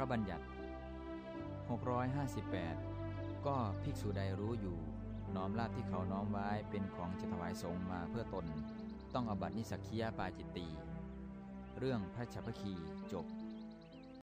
ระบัญญัติ 658 ก็ภิกษุใดรู้อยู่ น้อมลาบที่เขาน้อมไว้เป็นของจะถวายสงมาเพื่อตน ต้องอบัตินิสักคียาปาจิตตี เรื่องพระชัพพคีจบ